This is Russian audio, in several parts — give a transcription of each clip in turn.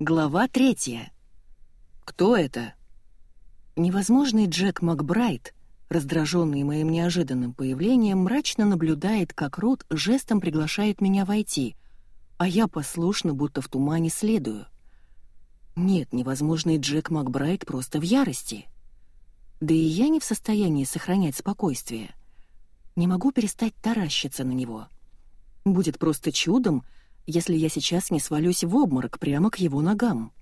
Глава третья. Кто это? Невозможный Джек Макбрайт, раздраженный моим неожиданным появлением, мрачно наблюдает, как Рут жестом приглашает меня войти, а я послушно, будто в тумане, следую. Нет, невозможный Джек Макбрайт просто в ярости. Да и я не в состоянии сохранять спокойствие. Не могу перестать таращиться на него. Будет просто чудом, если я сейчас не свалюсь в обморок прямо к его ногам.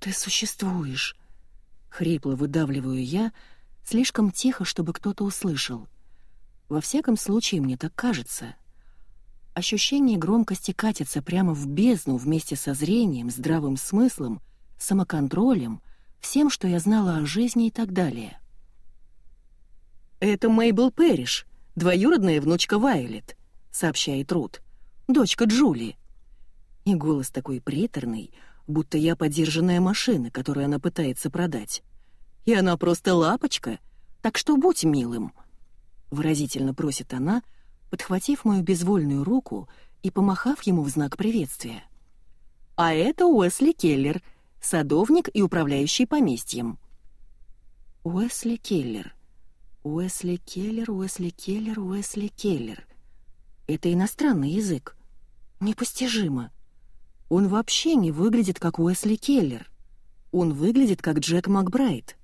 «Ты существуешь», — хрипло выдавливаю я, слишком тихо, чтобы кто-то услышал. Во всяком случае, мне так кажется. Ощущение громкости катится прямо в бездну вместе со зрением, здравым смыслом, самоконтролем, всем, что я знала о жизни и так далее. «Это Мейбл Перриш, двоюродная внучка Вайолет», — сообщает Рут дочка Джули». И голос такой приторный, будто я подержанная машина, которую она пытается продать. И она просто лапочка, так что будь милым. Выразительно просит она, подхватив мою безвольную руку и помахав ему в знак приветствия. А это Уэсли Келлер, садовник и управляющий поместьем. Уэсли Келлер. Уэсли Келлер, Уэсли Келлер, Уэсли Келлер. Это иностранный язык. Непостижимо. Он вообще не выглядит как Уэсли Келлер. Он выглядит как Джек Макбрайт.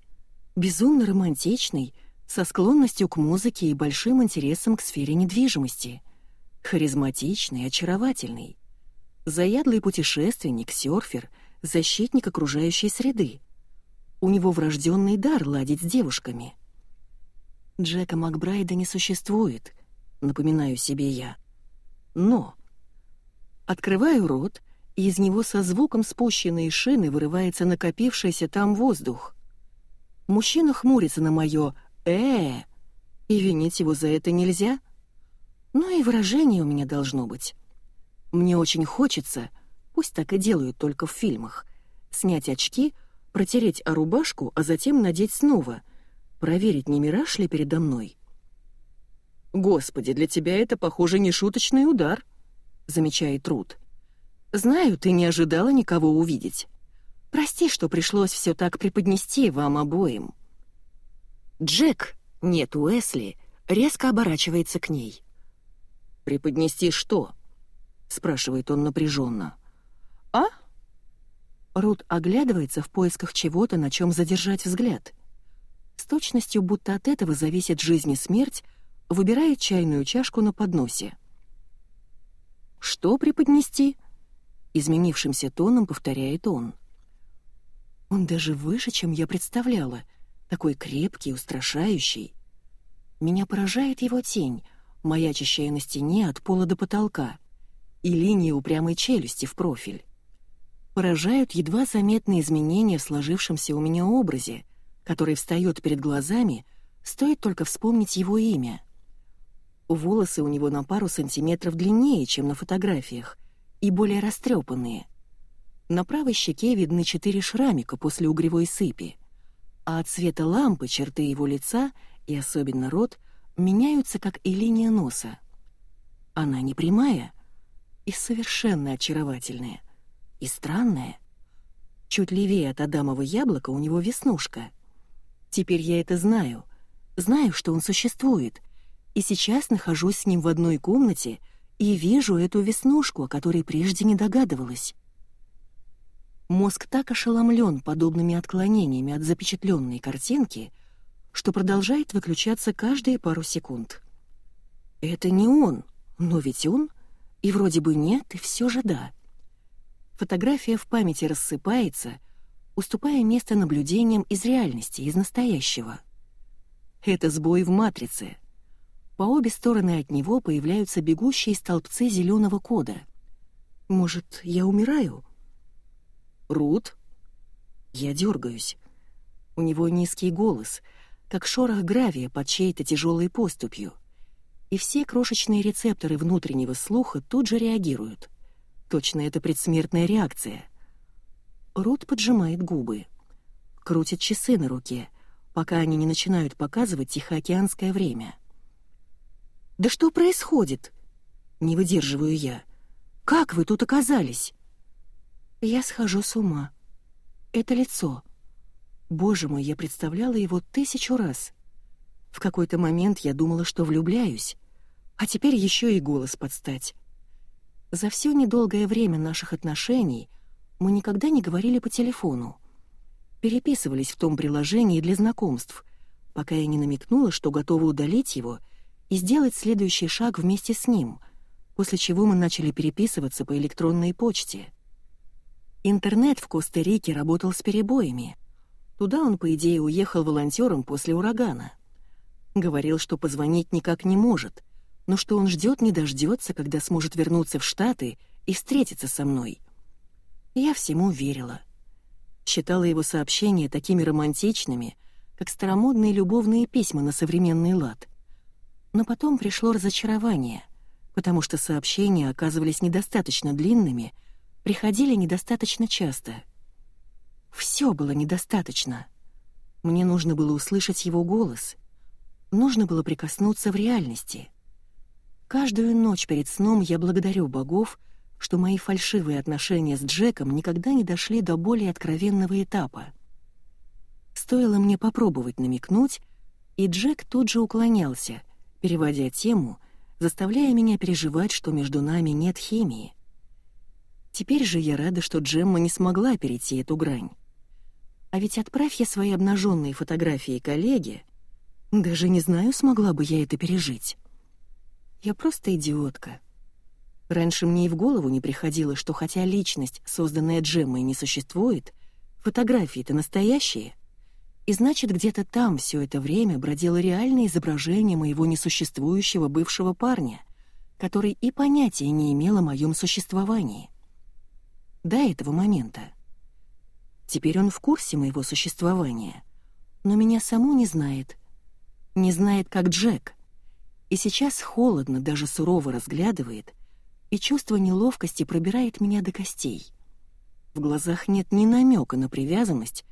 Безумно романтичный, со склонностью к музыке и большим интересом к сфере недвижимости. Харизматичный, очаровательный. Заядлый путешественник, серфер, защитник окружающей среды. У него врожденный дар ладить с девушками. Джека Макбрайда не существует — напоминаю себе я. Но... Открываю рот, и из него со звуком спущенной шины вырывается накопившийся там воздух. Мужчина хмурится на мое э, и винить его за это нельзя. Ну и выражение у меня должно быть. Мне очень хочется, пусть так и делают только в фильмах, снять очки, протереть о рубашку, а затем надеть снова, проверить, не мираж ли передо мной. «Господи, для тебя это, похоже, не шуточный удар», — замечает Рут. «Знаю, ты не ожидала никого увидеть. Прости, что пришлось все так преподнести вам обоим». Джек, нет Уэсли, резко оборачивается к ней. «Преподнести что?» — спрашивает он напряженно. «А?» Рут оглядывается в поисках чего-то, на чем задержать взгляд. С точностью, будто от этого зависит жизнь и смерть, выбирает чайную чашку на подносе. «Что преподнести?» — изменившимся тоном повторяет он. Он даже выше, чем я представляла, такой крепкий, устрашающий. Меня поражает его тень, маячащая на стене от пола до потолка, и линия упрямой челюсти в профиль. Поражают едва заметные изменения в сложившемся у меня образе, который встает перед глазами, стоит только вспомнить его имя — Волосы у него на пару сантиметров длиннее, чем на фотографиях, и более растрепанные. На правой щеке видны четыре шрамика после угревой сыпи, а от цвета лампы черты его лица и особенно рот меняются, как и линия носа. Она не прямая и совершенно очаровательная, и странная. Чуть левее от Адамова яблока у него веснушка. Теперь я это знаю. Знаю, что он существует — и сейчас нахожусь с ним в одной комнате и вижу эту веснушку, о которой прежде не догадывалась. Мозг так ошеломлен подобными отклонениями от запечатленной картинки, что продолжает выключаться каждые пару секунд. Это не он, но ведь он, и вроде бы нет, и все же да. Фотография в памяти рассыпается, уступая место наблюдениям из реальности, из настоящего. Это сбой в матрице — по обе стороны от него появляются бегущие столбцы зеленого кода. Может, я умираю? Рут? Я дергаюсь. У него низкий голос, как шорох гравия под чьей-то тяжелой поступью. И все крошечные рецепторы внутреннего слуха тут же реагируют. Точно это предсмертная реакция. Рут поджимает губы. Крутит часы на руке, пока они не начинают показывать тихоокеанское время. «Да что происходит?» Не выдерживаю я. «Как вы тут оказались?» Я схожу с ума. Это лицо. Боже мой, я представляла его тысячу раз. В какой-то момент я думала, что влюбляюсь, а теперь еще и голос подстать. За все недолгое время наших отношений мы никогда не говорили по телефону. Переписывались в том приложении для знакомств, пока я не намекнула, что готова удалить его и сделать следующий шаг вместе с ним, после чего мы начали переписываться по электронной почте. Интернет в Коста-Рике работал с перебоями. Туда он, по идее, уехал волонтером после урагана. Говорил, что позвонить никак не может, но что он ждет не дождется, когда сможет вернуться в Штаты и встретиться со мной. Я всему верила. Считала его сообщения такими романтичными, как старомодные любовные письма на современный лад. Но потом пришло разочарование, потому что сообщения оказывались недостаточно длинными — приходили недостаточно часто. Все было недостаточно. Мне нужно было услышать его голос. Нужно было прикоснуться в реальности. Каждую ночь перед сном я благодарю богов, что мои фальшивые отношения с Джеком никогда не дошли до более откровенного этапа. Стоило мне попробовать намекнуть, и Джек тут же уклонялся, переводя тему, заставляя меня переживать, что между нами нет химии. Теперь же я рада, что Джемма не смогла перейти эту грань. А ведь отправь я свои обнаженные фотографии коллеге, даже не знаю, смогла бы я это пережить. Я просто идиотка. Раньше мне и в голову не приходило, что хотя личность, созданная Джеммой, не существует, фотографии-то настоящие, и значит, где-то там все это время бродило реальное изображение моего несуществующего бывшего парня, который и понятия не имел о моем существовании до этого момента. Теперь он в курсе моего существования, но меня саму не знает. Не знает, как Джек. И сейчас холодно, даже сурово разглядывает, и чувство неловкости пробирает меня до костей. В глазах нет ни намека на привязанность,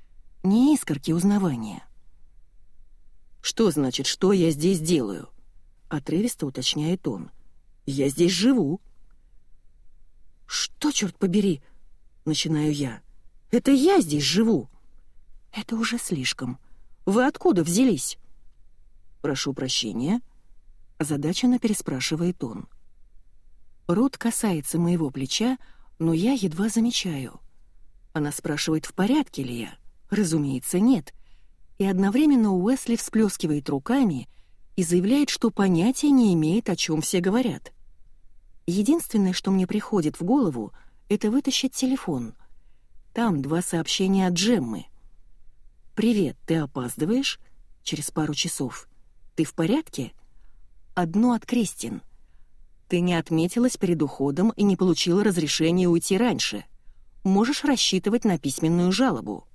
ни искорки узнавания. «Что значит, что я здесь делаю?» — отрывисто уточняет он. «Я здесь живу». «Что, черт побери?» начинаю я. «Это я здесь живу!» «Это уже слишком. Вы откуда взялись?» «Прошу прощения», — озадаченно переспрашивает он. Рот касается моего плеча, но я едва замечаю. Она спрашивает, в порядке ли я. Разумеется, нет. И одновременно Уэсли всплескивает руками и заявляет, что понятия не имеет, о чем все говорят. Единственное, что мне приходит в голову — это вытащить телефон. Там два сообщения от Джеммы. «Привет, ты опаздываешь?» Через пару часов. «Ты в порядке?» Одно от Кристин. «Ты не отметилась перед уходом и не получила разрешения уйти раньше. Можешь рассчитывать на письменную жалобу».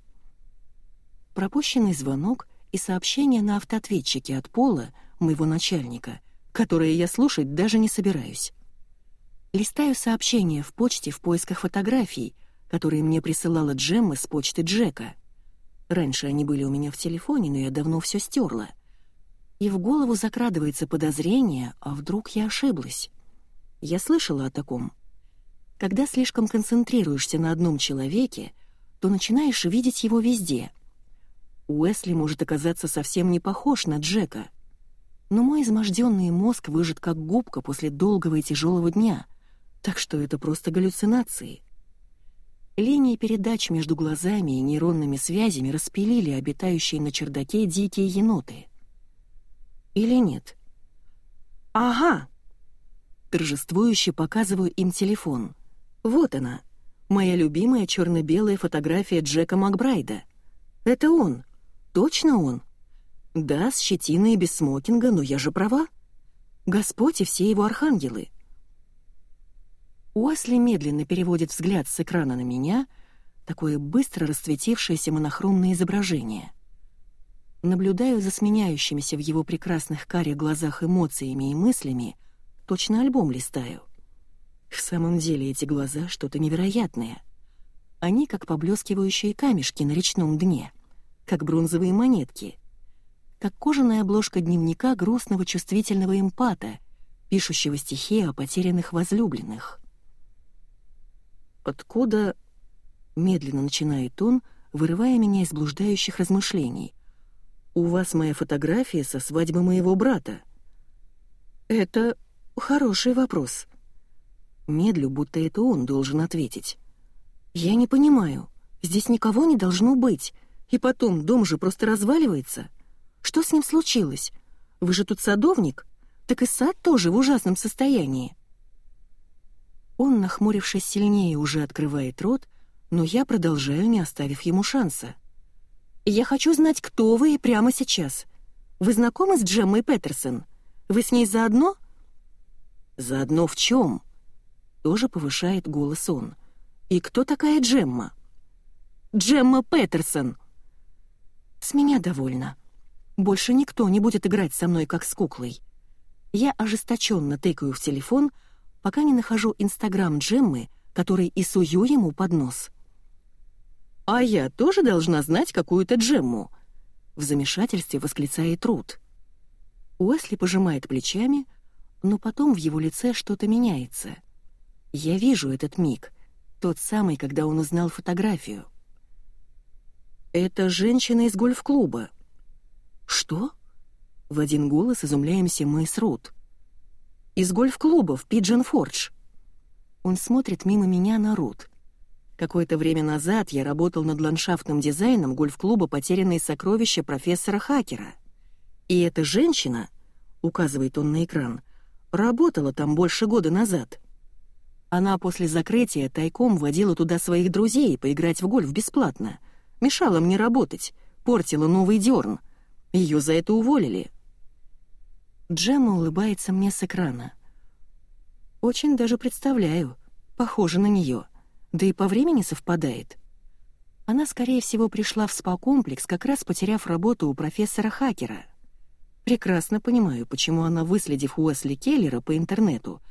Пропущенный звонок и сообщение на автоответчике от Пола, моего начальника, которое я слушать даже не собираюсь. Листаю сообщения в почте в поисках фотографий, которые мне присылала Джемма с почты Джека. Раньше они были у меня в телефоне, но я давно все стерла. И в голову закрадывается подозрение, а вдруг я ошиблась. Я слышала о таком. Когда слишком концентрируешься на одном человеке, то начинаешь видеть его везде. Уэсли может оказаться совсем не похож на Джека. Но мой изможденный мозг выжат как губка после долгого и тяжелого дня — так что это просто галлюцинации. Линии передач между глазами и нейронными связями распилили обитающие на чердаке дикие еноты. Или нет? Ага! Торжествующе показываю им телефон. Вот она, моя любимая черно-белая фотография Джека Макбрайда. Это он. Точно он. Да, с щетиной и без смокинга, но я же права. Господь и все его архангелы. Уэсли медленно переводит взгляд с экрана на меня, такое быстро расцветившееся монохромное изображение. Наблюдаю за сменяющимися в его прекрасных карих глазах эмоциями и мыслями, точно альбом листаю. В самом деле эти глаза что-то невероятное. Они как поблескивающие камешки на речном дне, как бронзовые монетки, как кожаная обложка дневника грустного чувствительного эмпата, пишущего стихи о потерянных возлюбленных. Откуда... Медленно начинает он, вырывая меня из блуждающих размышлений. «У вас моя фотография со свадьбы моего брата». «Это хороший вопрос». Медлю, будто это он должен ответить. «Я не понимаю. Здесь никого не должно быть. И потом, дом же просто разваливается. Что с ним случилось? Вы же тут садовник? Так и сад тоже в ужасном состоянии». Он, нахмурившись сильнее, уже открывает рот, но я продолжаю, не оставив ему шанса. «Я хочу знать, кто вы и прямо сейчас. Вы знакомы с Джеммой Петерсон? Вы с ней заодно?» «Заодно в чем?» Тоже повышает голос он. «И кто такая Джемма?» «Джемма Петерсон!» «С меня довольно. Больше никто не будет играть со мной, как с куклой. Я ожесточенно тыкаю в телефон, пока не нахожу Инстаграм Джеммы, который и сую ему под нос. «А я тоже должна знать какую-то Джемму!» В замешательстве восклицает Рут. Уэсли пожимает плечами, но потом в его лице что-то меняется. Я вижу этот миг, тот самый, когда он узнал фотографию. «Это женщина из гольф-клуба». «Что?» В один голос изумляемся мы с Рут. «Из гольф-клуба в Пиджин Фордж». Он смотрит мимо меня на Рут. Какое-то время назад я работал над ландшафтным дизайном гольф-клуба «Потерянные сокровища» профессора Хакера. И эта женщина, указывает он на экран, работала там больше года назад. Она после закрытия тайком водила туда своих друзей поиграть в гольф бесплатно. Мешала мне работать, портила новый дерн. Ее за это уволили. Джемма улыбается мне с экрана. Очень даже представляю. Похоже на нее да и по времени совпадает. Она, скорее всего, пришла в спа-комплекс, как раз потеряв работу у профессора Хакера. Прекрасно понимаю, почему она, выследив Уэсли Келлера по интернету,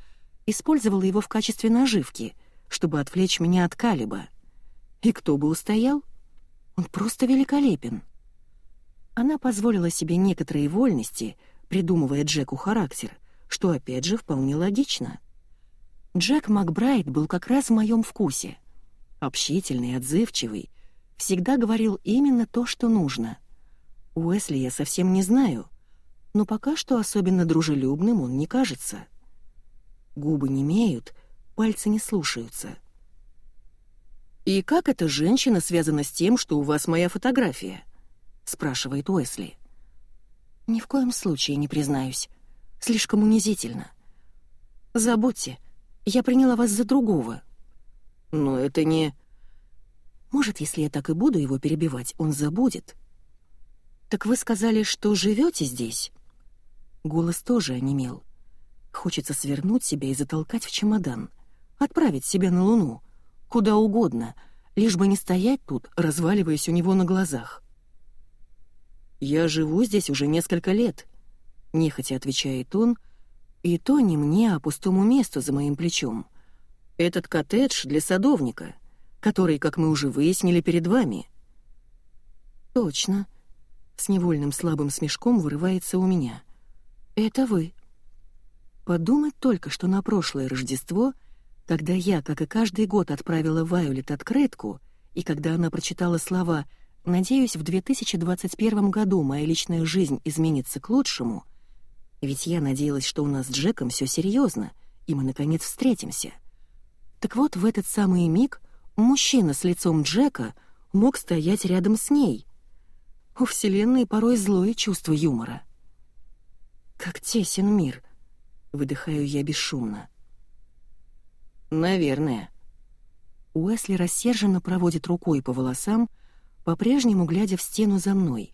использовала его в качестве наживки, чтобы отвлечь меня от Калиба. И кто бы устоял? Он просто великолепен. Она позволила себе некоторые вольности, придумывая Джеку характер, что, опять же, вполне логично. Джек Макбрайт был как раз в моем вкусе. Общительный, отзывчивый, всегда говорил именно то, что нужно. Уэсли я совсем не знаю, но пока что особенно дружелюбным он не кажется. Губы не имеют, пальцы не слушаются. «И как эта женщина связана с тем, что у вас моя фотография?» — спрашивает Уэсли. «Ни в коем случае не признаюсь. Слишком унизительно. Забудьте, я приняла вас за другого». «Но это не...» «Может, если я так и буду его перебивать, он забудет». «Так вы сказали, что живете здесь?» Голос тоже онемел. Хочется свернуть себя и затолкать в чемодан. Отправить себя на Луну. Куда угодно, лишь бы не стоять тут, разваливаясь у него на глазах. «Я живу здесь уже несколько лет», — нехотя отвечает он, — и то не мне, а пустому месту за моим плечом. Этот коттедж для садовника, который, как мы уже выяснили, перед вами. Точно. С невольным слабым смешком вырывается у меня. Это вы. Подумать только, что на прошлое Рождество, когда я, как и каждый год, отправила Вайолет открытку, и когда она прочитала слова «Надеюсь, в 2021 году моя личная жизнь изменится к лучшему», ведь я надеялась, что у нас с Джеком все серьезно, и мы, наконец, встретимся. Так вот, в этот самый миг мужчина с лицом Джека мог стоять рядом с ней. У Вселенной порой злое чувство юмора. «Как тесен мир», — выдыхаю я бесшумно. «Наверное». Уэсли рассерженно проводит рукой по волосам, по-прежнему глядя в стену за мной.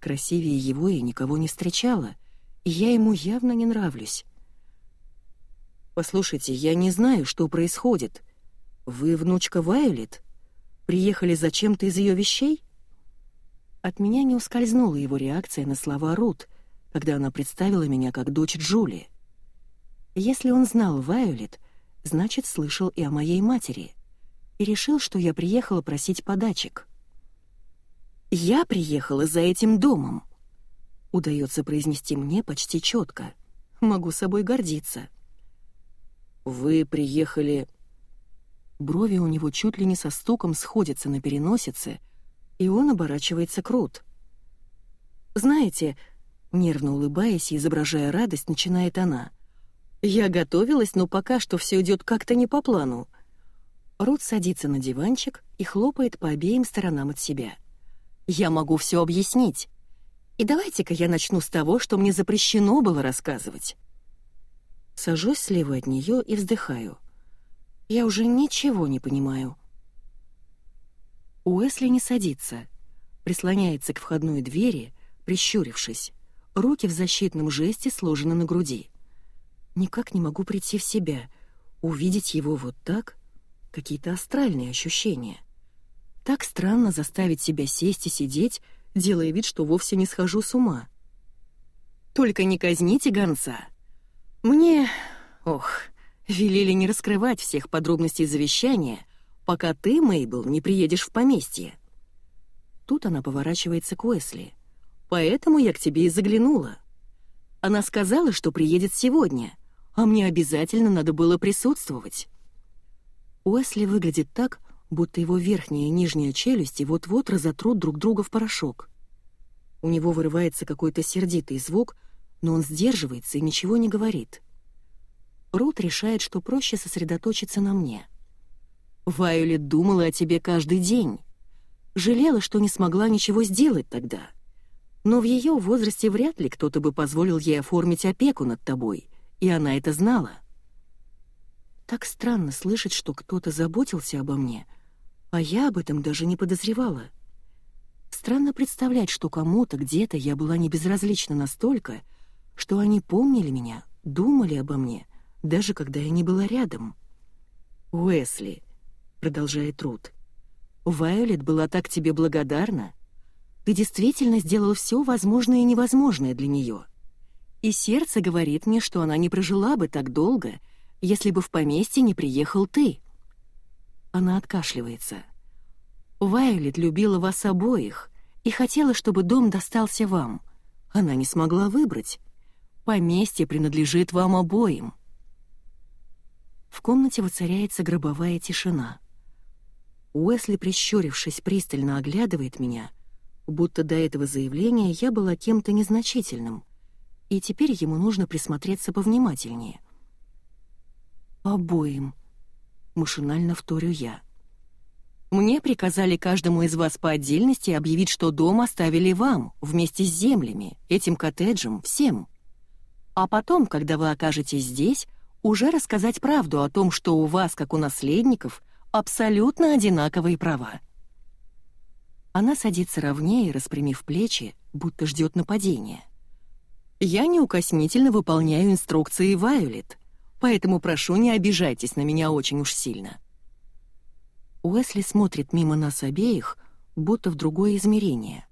Красивее его я никого не встречала — я ему явно не нравлюсь. «Послушайте, я не знаю, что происходит. Вы внучка Вайолет? Приехали за чем-то из ее вещей?» От меня не ускользнула его реакция на слова Рут, когда она представила меня как дочь Джули. Если он знал Вайолет, значит, слышал и о моей матери, и решил, что я приехала просить подачек. «Я приехала за этим домом», удается произнести мне почти четко. Могу собой гордиться. «Вы приехали...» Брови у него чуть ли не со стуком сходятся на переносице, и он оборачивается крут. «Знаете...» — нервно улыбаясь и изображая радость, начинает она. «Я готовилась, но пока что все идет как-то не по плану». Рут садится на диванчик и хлопает по обеим сторонам от себя. «Я могу все объяснить. И давайте-ка я начну с того, что мне запрещено было рассказывать». Сажусь слева от нее и вздыхаю. Я уже ничего не понимаю. Уэсли не садится, прислоняется к входной двери, прищурившись. Руки в защитном жесте сложены на груди. Никак не могу прийти в себя, увидеть его вот так, какие-то астральные ощущения. Так странно заставить себя сесть и сидеть, делая вид, что вовсе не схожу с ума. Только не казните гонца. Мне... Ох, велели не раскрывать всех подробностей завещания, пока ты, Мейбл, не приедешь в поместье. Тут она поворачивается к Уэсли. Поэтому я к тебе и заглянула. Она сказала, что приедет сегодня, а мне обязательно надо было присутствовать. Уэсли выглядит так, будто его верхняя и нижняя челюсти вот-вот разотрут друг друга в порошок. У него вырывается какой-то сердитый звук, но он сдерживается и ничего не говорит. Рут решает, что проще сосредоточиться на мне. Вайолет думала о тебе каждый день. Жалела, что не смогла ничего сделать тогда. Но в ее возрасте вряд ли кто-то бы позволил ей оформить опеку над тобой, и она это знала. Так странно слышать, что кто-то заботился обо мне, а я об этом даже не подозревала. Странно представлять, что кому-то где-то я была не безразлична настолько, что они помнили меня, думали обо мне, даже когда я не была рядом. «Уэсли», — продолжает Рут, — «Вайолет была так тебе благодарна. Ты действительно сделал все возможное и невозможное для нее. И сердце говорит мне, что она не прожила бы так долго, если бы в поместье не приехал ты». Она откашливается. «Вайолет любила вас обоих и хотела, чтобы дом достался вам. Она не смогла выбрать. Поместье принадлежит вам обоим». В комнате воцаряется гробовая тишина. Уэсли, прищурившись, пристально оглядывает меня, будто до этого заявления я была кем-то незначительным, и теперь ему нужно присмотреться повнимательнее. «Обоим», — машинально вторю я. «Мне приказали каждому из вас по отдельности объявить, что дом оставили вам, вместе с землями, этим коттеджем, всем. А потом, когда вы окажетесь здесь, уже рассказать правду о том, что у вас, как у наследников, абсолютно одинаковые права. Она садится ровнее, распрямив плечи, будто ждет нападения. Я неукоснительно выполняю инструкции Вайолет, поэтому прошу, не обижайтесь на меня очень уж сильно. Уэсли смотрит мимо нас обеих, будто в другое измерение.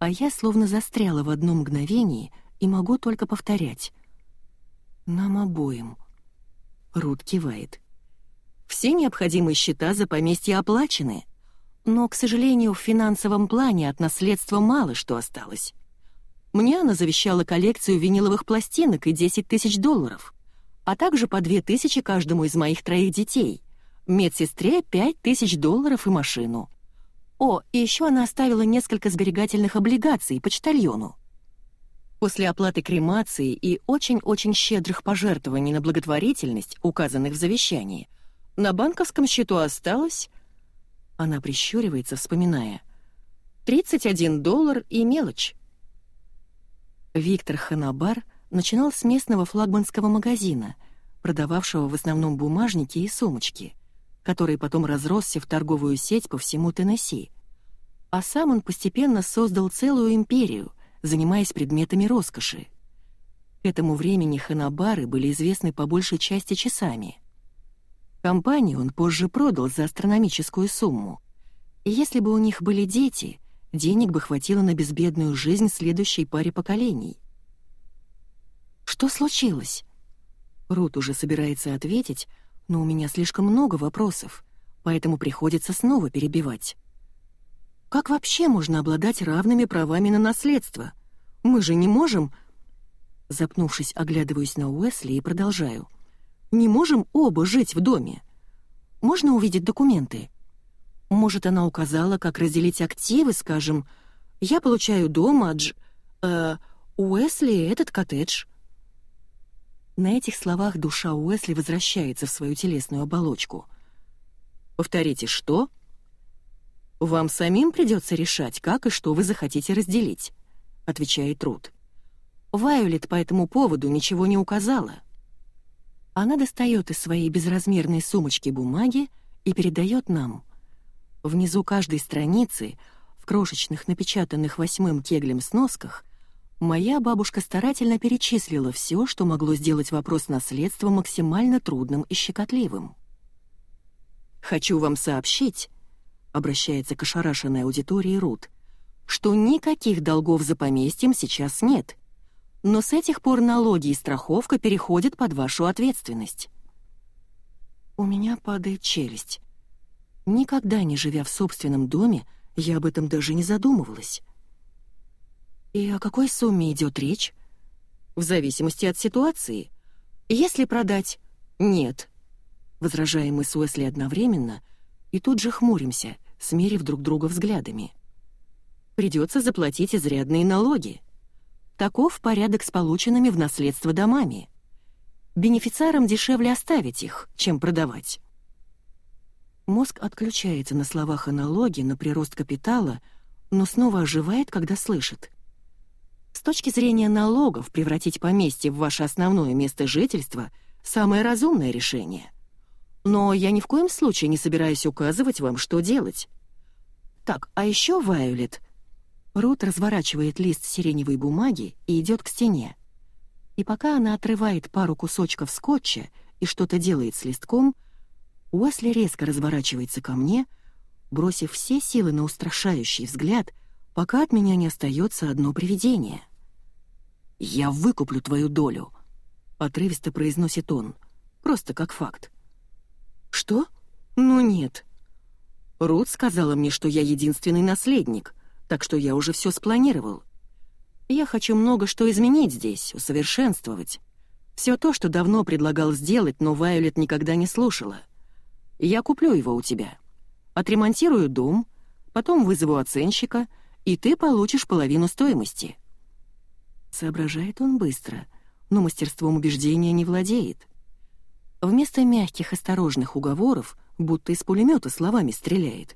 А я словно застряла в одном мгновении и могу только повторять. Нам обоим. Рут кивает. Все необходимые счета за поместье оплачены, но, к сожалению, в финансовом плане от наследства мало что осталось. Мне она завещала коллекцию виниловых пластинок и 10 тысяч долларов, а также по 2 тысячи каждому из моих троих детей, медсестре 5 тысяч долларов и машину. О, и еще она оставила несколько сберегательных облигаций почтальону. После оплаты кремации и очень-очень щедрых пожертвований на благотворительность, указанных в завещании, на банковском счету осталось... Она прищуривается, вспоминая. 31 доллар и мелочь. Виктор Ханабар начинал с местного флагманского магазина, продававшего в основном бумажники и сумочки, который потом разросся в торговую сеть по всему Теннесси. А сам он постепенно создал целую империю — занимаясь предметами роскоши. К этому времени ханабары были известны по большей части часами. Компанию он позже продал за астрономическую сумму. И если бы у них были дети, денег бы хватило на безбедную жизнь следующей паре поколений. «Что случилось?» Рут уже собирается ответить, но у меня слишком много вопросов, поэтому приходится снова перебивать. Как вообще можно обладать равными правами на наследство? Мы же не можем...» Запнувшись, оглядываюсь на Уэсли и продолжаю. «Не можем оба жить в доме. можно увидеть документы? Может, она указала, как разделить активы, скажем, я получаю дом, а Дж... Э, Уэсли — этот коттедж. На этих словах душа Уэсли возвращается в свою телесную оболочку. Повторите, что? Вам самим придется решать, как и что вы захотите разделить, отвечает Рут. Вайолет по этому поводу ничего не указала. Она достает из своей безразмерной сумочки бумаги и передает нам. Внизу каждой страницы, в крошечных напечатанных восьмым кеглем сносках, моя бабушка старательно перечислила все, что могло сделать вопрос наследства максимально трудным и щекотливым. «Хочу вам сообщить», — обращается к ошарашенной аудитории Рут, «что никаких долгов за поместьем сейчас нет, но с этих пор налоги и страховка переходят под вашу ответственность». У меня падает челюсть. Никогда не живя в собственном доме, я об этом даже не задумывалась. И о какой сумме идет речь? В зависимости от ситуации. Если продать «нет», возражаем мы с Уэсли одновременно, и тут же хмуримся, смерив друг друга взглядами. Придется заплатить изрядные налоги. Таков порядок с полученными в наследство домами. Бенефициарам дешевле оставить их, чем продавать. Мозг отключается на словах о налоге на прирост капитала, но снова оживает, когда слышит. С точки зрения налогов превратить поместье в ваше основное место жительства — самое разумное решение. Но я ни в коем случае не собираюсь указывать вам, что делать. Так, а еще Вайолет... Рут разворачивает лист сиреневой бумаги и идет к стене. И пока она отрывает пару кусочков скотча и что-то делает с листком — Уэсли резко разворачивается ко мне, бросив все силы на устрашающий взгляд, пока от меня не остается одно привидение. «Я выкуплю твою долю», — отрывисто произносит он, просто как факт. «Что? Ну нет». Рут сказала мне, что я единственный наследник, так что я уже все спланировал. Я хочу много что изменить здесь, усовершенствовать. Все то, что давно предлагал сделать, но Вайолет никогда не слушала. Я куплю его у тебя. Отремонтирую дом, потом вызову оценщика, и ты получишь половину стоимости». Соображает он быстро, но мастерством убеждения не владеет. Вместо мягких осторожных уговоров, будто из пулемета словами стреляет.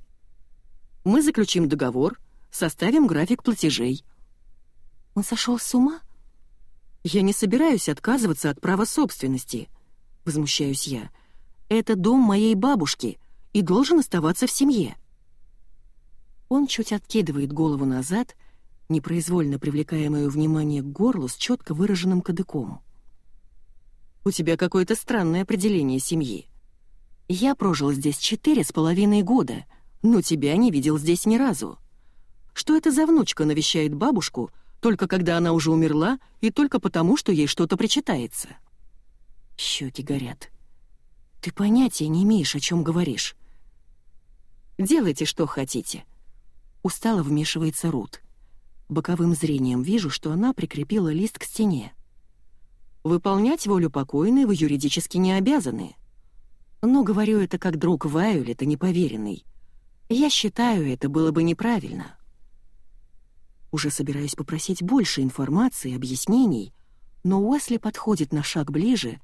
«Мы заключим договор, составим график платежей». Он сошел с ума? «Я не собираюсь отказываться от права собственности», — возмущаюсь я, — это дом моей бабушки и должен оставаться в семье. Он чуть откидывает голову назад, непроизвольно привлекая мое внимание к горлу с четко выраженным кадыком. «У тебя какое-то странное определение семьи. Я прожил здесь четыре с половиной года, но тебя не видел здесь ни разу. Что это за внучка навещает бабушку, только когда она уже умерла и только потому, что ей что-то причитается?» Щеки горят. Ты понятия не имеешь, о чем говоришь. Делайте, что хотите. Устало вмешивается Рут. Боковым зрением вижу, что она прикрепила лист к стене. Выполнять волю покойной вы юридически не обязаны. Но говорю это как друг Вайолет, а не поверенный. Я считаю, это было бы неправильно. Уже собираюсь попросить больше информации, объяснений, но Уэсли подходит на шаг ближе —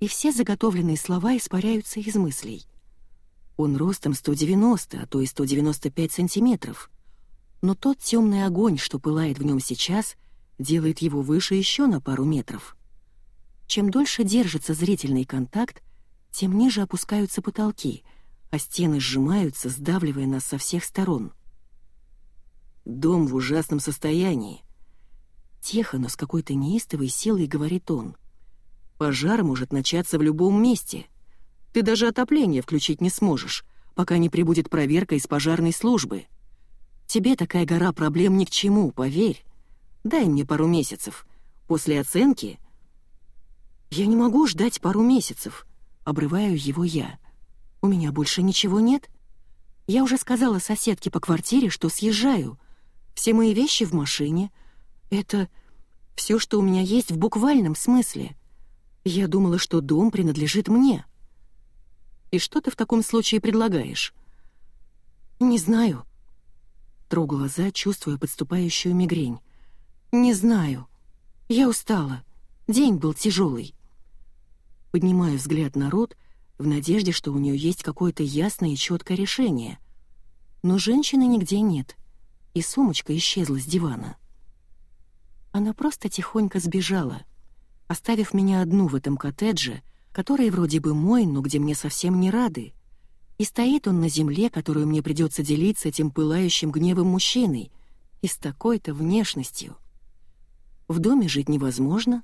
и все заготовленные слова испаряются из мыслей. Он ростом 190, а то и 195 сантиметров. Но тот темный огонь, что пылает в нем сейчас, делает его выше еще на пару метров. Чем дольше держится зрительный контакт, тем ниже опускаются потолки, а стены сжимаются, сдавливая нас со всех сторон. «Дом в ужасном состоянии», — тихо, но с какой-то неистовой силой говорит он — Пожар может начаться в любом месте. Ты даже отопление включить не сможешь, пока не прибудет проверка из пожарной службы. Тебе такая гора проблем ни к чему, поверь. Дай мне пару месяцев. После оценки... Я не могу ждать пару месяцев. Обрываю его я. У меня больше ничего нет. Я уже сказала соседке по квартире, что съезжаю. Все мои вещи в машине. Это все, что у меня есть в буквальном смысле. Я думала, что дом принадлежит мне. И что ты в таком случае предлагаешь?» «Не знаю». Тру глаза, чувствуя подступающую мигрень. «Не знаю. Я устала. День был тяжелый. Поднимаю взгляд на рот в надежде, что у нее есть какое-то ясное и четкое решение. Но женщины нигде нет, и сумочка исчезла с дивана. Она просто тихонько сбежала, оставив меня одну в этом коттедже, который вроде бы мой, но где мне совсем не рады. И стоит он на земле, которую мне придется делить с этим пылающим гневом мужчиной, и с такой-то внешностью. В доме жить невозможно,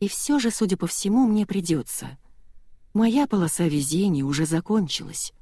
и все же, судя по всему, мне придется. Моя полоса везения уже закончилась.